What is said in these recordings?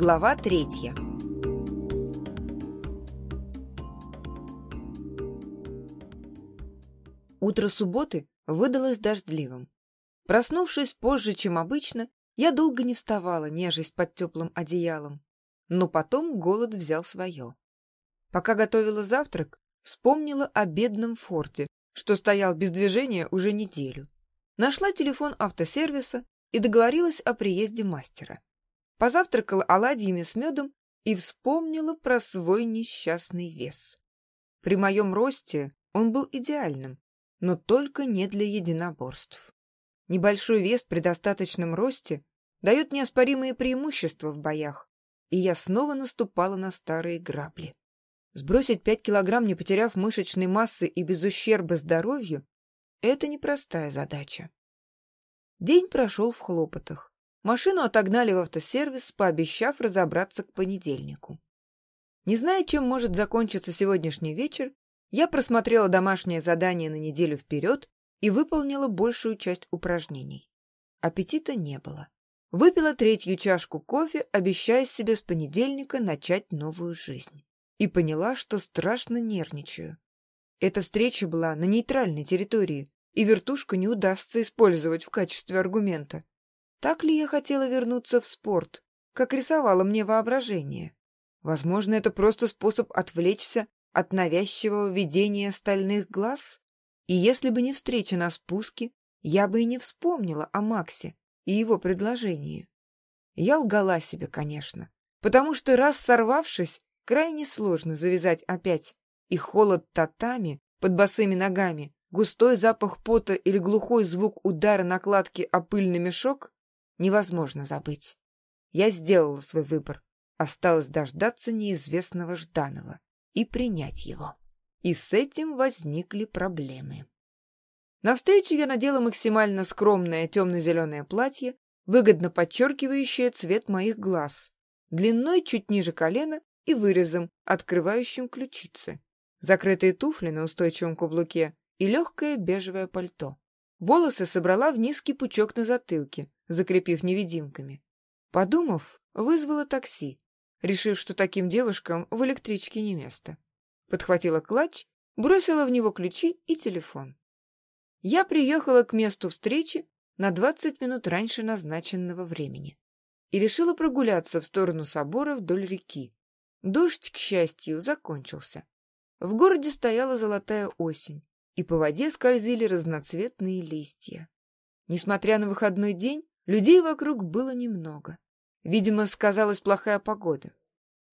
Глава третья. Утро субботы выдалось дождливым. Проснувшись позже, чем обычно, я долго не вставала, нежесть под теплым одеялом. Но потом голод взял свое. Пока готовила завтрак, вспомнила о бедном форте, что стоял без движения уже неделю. Нашла телефон автосервиса и договорилась о приезде мастера позавтракала оладьями с медом и вспомнила про свой несчастный вес. При моем росте он был идеальным, но только не для единоборств. Небольшой вес при достаточном росте дает неоспоримые преимущества в боях, и я снова наступала на старые грабли. Сбросить пять килограмм, не потеряв мышечной массы и без ущерба здоровью — это непростая задача. День прошел в хлопотах. Машину отогнали в автосервис, пообещав разобраться к понедельнику. Не зная, чем может закончиться сегодняшний вечер, я просмотрела домашнее задание на неделю вперед и выполнила большую часть упражнений. Аппетита не было. Выпила третью чашку кофе, обещая себе с понедельника начать новую жизнь. И поняла, что страшно нервничаю. Эта встреча была на нейтральной территории, и вертушку не удастся использовать в качестве аргумента. Так ли я хотела вернуться в спорт, как рисовало мне воображение? Возможно, это просто способ отвлечься от навязчивого видения стальных глаз? И если бы не встреча на спуске, я бы и не вспомнила о Максе и его предложении. Я лгала себе, конечно, потому что раз сорвавшись, крайне сложно завязать опять, и холод татами под босыми ногами, густой запах пота или глухой звук удара накладки о пыльный мешок невозможно забыть. Я сделала свой выбор. Осталось дождаться неизвестного Жданова и принять его. И с этим возникли проблемы. На встречу я надела максимально скромное темно-зеленое платье, выгодно подчеркивающее цвет моих глаз, длиной чуть ниже колена и вырезом, открывающим ключицы, закрытые туфли на устойчивом каблуке и легкое бежевое пальто. Волосы собрала в низкий пучок на затылке, закрепив невидимками. Подумав, вызвала такси, решив, что таким девушкам в электричке не место. Подхватила клатч, бросила в него ключи и телефон. Я приехала к месту встречи на 20 минут раньше назначенного времени и решила прогуляться в сторону собора вдоль реки. Дождь, к счастью, закончился. В городе стояла золотая осень, и по воде скользили разноцветные листья. Несмотря на выходной день, людей вокруг было немного. Видимо, сказалась плохая погода.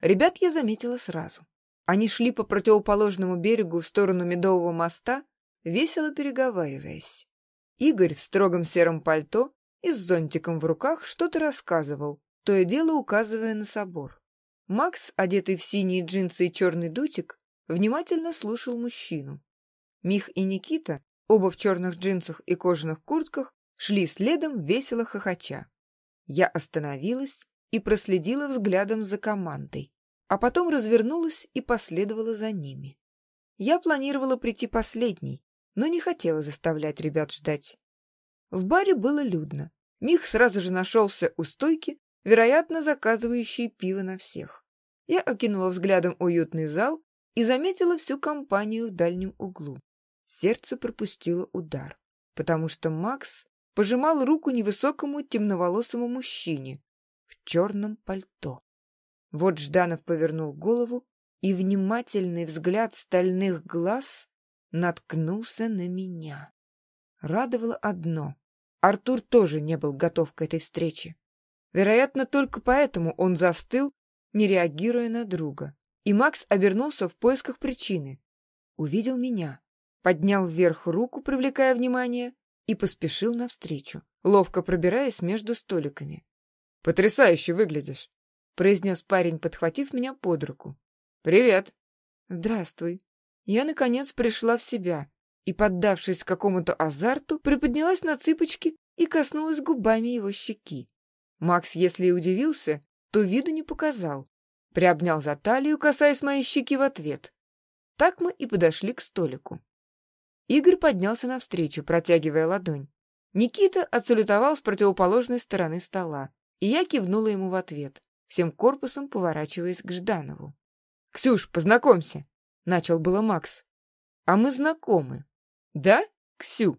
Ребят я заметила сразу. Они шли по противоположному берегу в сторону Медового моста, весело переговариваясь. Игорь в строгом сером пальто и с зонтиком в руках что-то рассказывал, то и дело указывая на собор. Макс, одетый в синие джинсы и черный дутик, внимательно слушал мужчину. Мих и Никита, оба в черных джинсах и кожаных куртках, шли следом, весело хохоча. Я остановилась и проследила взглядом за командой, а потом развернулась и последовала за ними. Я планировала прийти последней, но не хотела заставлять ребят ждать. В баре было людно. Мих сразу же нашелся у стойки, вероятно, заказывающий пиво на всех. Я окинула взглядом уютный зал и заметила всю компанию в дальнем углу. Сердце пропустило удар, потому что Макс пожимал руку невысокому темноволосому мужчине в черном пальто. Вот Жданов повернул голову, и внимательный взгляд стальных глаз наткнулся на меня. Радовало одно — Артур тоже не был готов к этой встрече. Вероятно, только поэтому он застыл, не реагируя на друга. И Макс обернулся в поисках причины. Увидел меня поднял вверх руку, привлекая внимание, и поспешил навстречу, ловко пробираясь между столиками. «Потрясающе выглядишь!» — произнес парень, подхватив меня под руку. «Привет!» «Здравствуй!» Я, наконец, пришла в себя и, поддавшись какому-то азарту, приподнялась на цыпочки и коснулась губами его щеки. Макс, если и удивился, то виду не показал. Приобнял за талию, касаясь моей щеки в ответ. Так мы и подошли к столику. Игорь поднялся навстречу, протягивая ладонь. Никита отсалютовал с противоположной стороны стола, и я кивнула ему в ответ. всем корпусом поворачиваясь к Жданову. — Ксюш, познакомься! — начал было Макс. — А мы знакомы. Да, Ксю?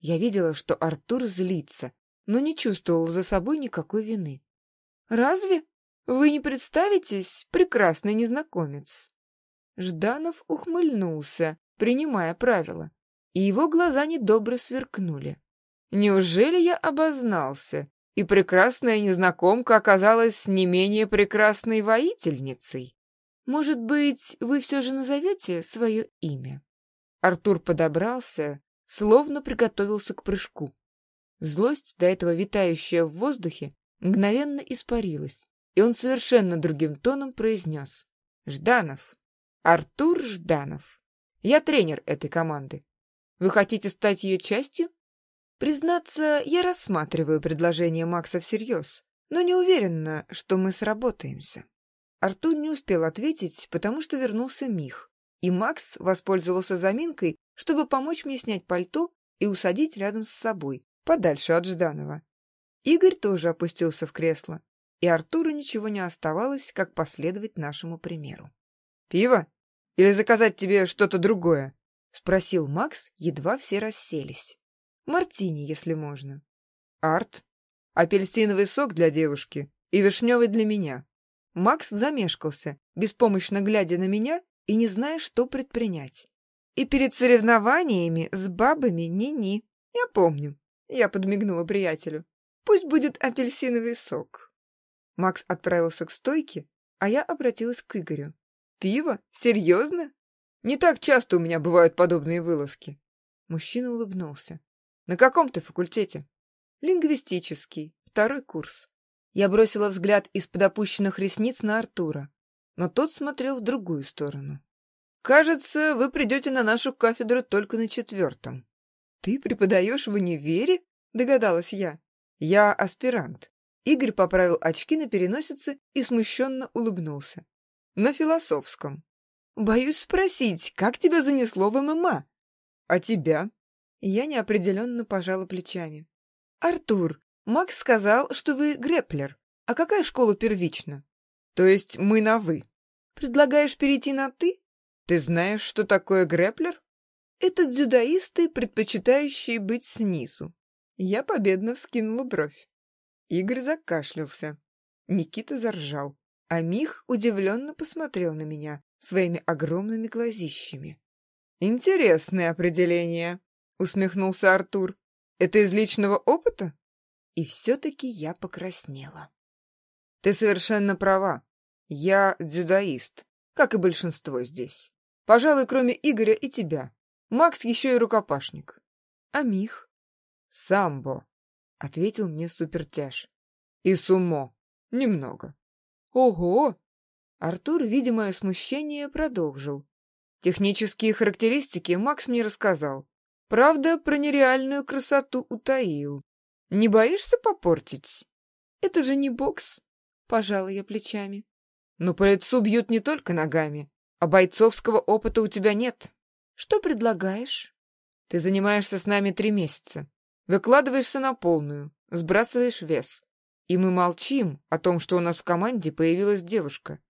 Я видела, что Артур злится, но не чувствовал за собой никакой вины. — Разве? Вы не представитесь, прекрасный незнакомец? Жданов ухмыльнулся, принимая правила, и его глаза недобро сверкнули. Неужели я обознался, и прекрасная незнакомка оказалась не менее прекрасной воительницей? Может быть, вы все же назовете свое имя? Артур подобрался, словно приготовился к прыжку. Злость, до этого витающая в воздухе, мгновенно испарилась, и он совершенно другим тоном произнес. «Жданов, Артур Жданов. Я тренер этой команды. Вы хотите стать ее частью? Признаться, я рассматриваю предложение Макса всерьез, но не уверена, что мы сработаемся. Артур не успел ответить, потому что вернулся Мих, и Макс воспользовался заминкой, чтобы помочь мне снять пальто и усадить рядом с собой, подальше от Жданова. Игорь тоже опустился в кресло, и Артуру ничего не оставалось, как последовать нашему примеру. «Пиво?» Или заказать тебе что-то другое?» — спросил Макс, едва все расселись. «Мартини, если можно». «Арт? Апельсиновый сок для девушки и вишневый для меня». Макс замешкался, беспомощно глядя на меня и не зная, что предпринять. «И перед соревнованиями с бабами ни-ни. Я помню». Я подмигнула приятелю. «Пусть будет апельсиновый сок». Макс отправился к стойке, а я обратилась к Игорю. Пиво? Серьезно? Не так часто у меня бывают подобные вылазки. Мужчина улыбнулся. На каком ты факультете? Лингвистический, второй курс. Я бросила взгляд из-под опущенных ресниц на Артура, но тот смотрел в другую сторону. «Кажется, вы придете на нашу кафедру только на четвертом». «Ты преподаешь в универе?» — догадалась я. «Я аспирант». Игорь поправил очки на переносице и смущенно улыбнулся на философском. Боюсь спросить, как тебя занесло в ММА? А тебя? Я неопределенно пожала плечами. Артур, Макс сказал, что вы грэплер. А какая школа первична? То есть мы на «вы». Предлагаешь перейти на «ты»? Ты знаешь, что такое грэплер? Это дзюдоисты, предпочитающие быть снизу. Я победно вскинула бровь. Игорь закашлялся. Никита заржал а Мих удивленно посмотрел на меня своими огромными глазищами. «Интересное определение», — усмехнулся Артур. «Это из личного опыта?» И все-таки я покраснела. «Ты совершенно права. Я дзюдоист, как и большинство здесь. Пожалуй, кроме Игоря и тебя. Макс еще и рукопашник. А Мих?» «Самбо», — ответил мне супертяж. «И сумо. Немного». «Ого!» Артур, видимое смущение, продолжил. «Технические характеристики Макс мне рассказал. Правда, про нереальную красоту утаил. Не боишься попортить? Это же не бокс!» Пожала я плечами. «Но по лицу бьют не только ногами, а бойцовского опыта у тебя нет. Что предлагаешь?» «Ты занимаешься с нами три месяца. Выкладываешься на полную, сбрасываешь вес. И мы молчим о том, что у нас в команде появилась девушка.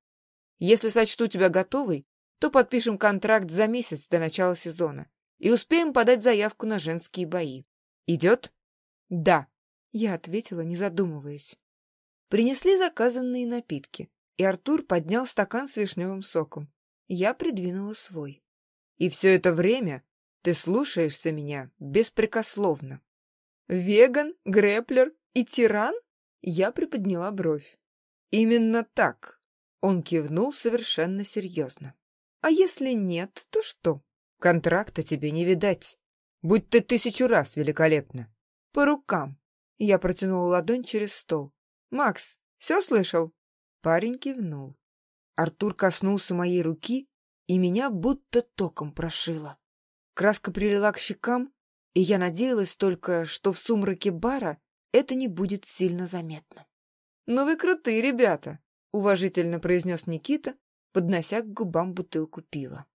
Если сочту тебя готовой, то подпишем контракт за месяц до начала сезона и успеем подать заявку на женские бои. Идет? Да, я ответила, не задумываясь. Принесли заказанные напитки, и Артур поднял стакан с вишневым соком. Я придвинула свой. И все это время ты слушаешься меня беспрекословно. Веган, грэплер и тиран? Я приподняла бровь. «Именно так!» Он кивнул совершенно серьезно. «А если нет, то что? Контракта тебе не видать. Будь ты тысячу раз великолепна. По рукам!» Я протянула ладонь через стол. «Макс, все слышал?» Парень кивнул. Артур коснулся моей руки, и меня будто током прошило. Краска прилила к щекам, и я надеялась только, что в сумраке бара это не будет сильно заметно. «Но вы крутые ребята», — уважительно произнес Никита, поднося к губам бутылку пива.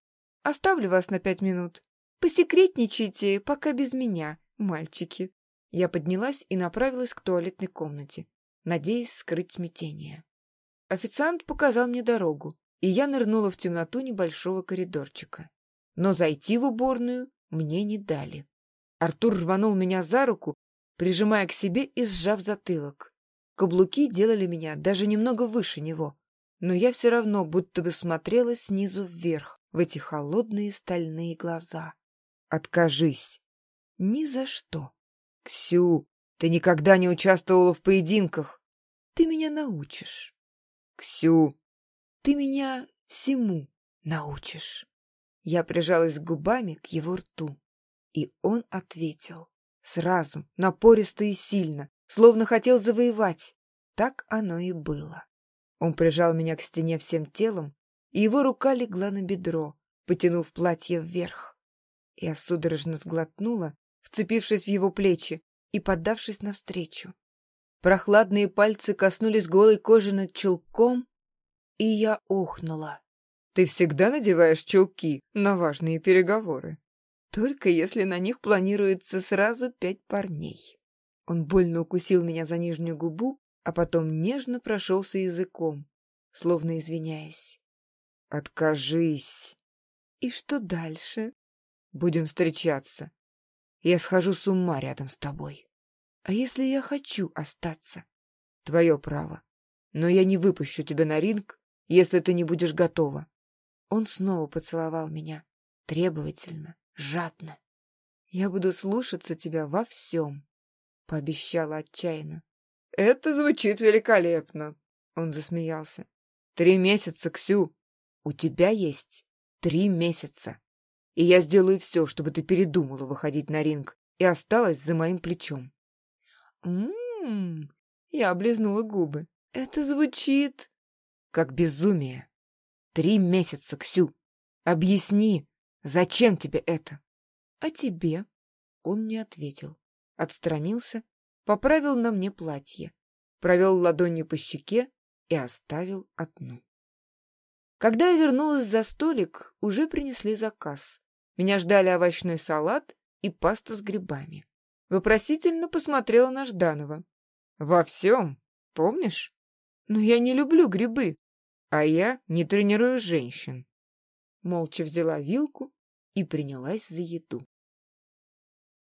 «Оставлю вас на пять минут. Посекретничайте, пока без меня, мальчики». Я поднялась и направилась к туалетной комнате, надеясь скрыть смятение. Официант показал мне дорогу, и я нырнула в темноту небольшого коридорчика. Но зайти в уборную мне не дали. Артур рванул меня за руку, прижимая к себе и сжав затылок. Каблуки делали меня даже немного выше него, но я все равно будто бы смотрела снизу вверх в эти холодные стальные глаза. «Откажись!» «Ни за что!» «Ксю, ты никогда не участвовала в поединках!» «Ты меня научишь!» «Ксю, ты меня всему научишь!» Я прижалась губами к его рту, и он ответил. Сразу, напористо и сильно, словно хотел завоевать. Так оно и было. Он прижал меня к стене всем телом, и его рука легла на бедро, потянув платье вверх. Я судорожно сглотнула, вцепившись в его плечи и поддавшись навстречу. Прохладные пальцы коснулись голой кожи над чулком, и я охнула. «Ты всегда надеваешь чулки на важные переговоры?» «Только если на них планируется сразу пять парней». Он больно укусил меня за нижнюю губу, а потом нежно прошелся языком, словно извиняясь. «Откажись!» «И что дальше?» «Будем встречаться. Я схожу с ума рядом с тобой». «А если я хочу остаться?» «Твое право. Но я не выпущу тебя на ринг, если ты не будешь готова». Он снова поцеловал меня, требовательно, жадно. «Я буду слушаться тебя во всем», — пообещала отчаянно. «Это звучит великолепно!» Он засмеялся. «Три месяца, Ксю! У тебя есть три месяца! И я сделаю все, чтобы ты передумала выходить на ринг и осталась за моим плечом!» «М-м-м!» Я облизнула губы. «Это звучит...» «Как безумие! Три месяца, Ксю! Объясни, зачем тебе это?» «А тебе?» Он не ответил. Отстранился поправил на мне платье, провел ладонью по щеке и оставил одну. Когда я вернулась за столик, уже принесли заказ. Меня ждали овощной салат и паста с грибами. Вопросительно посмотрела на Жданова. «Во всем, помнишь? Но я не люблю грибы, а я не тренирую женщин». Молча взяла вилку и принялась за еду.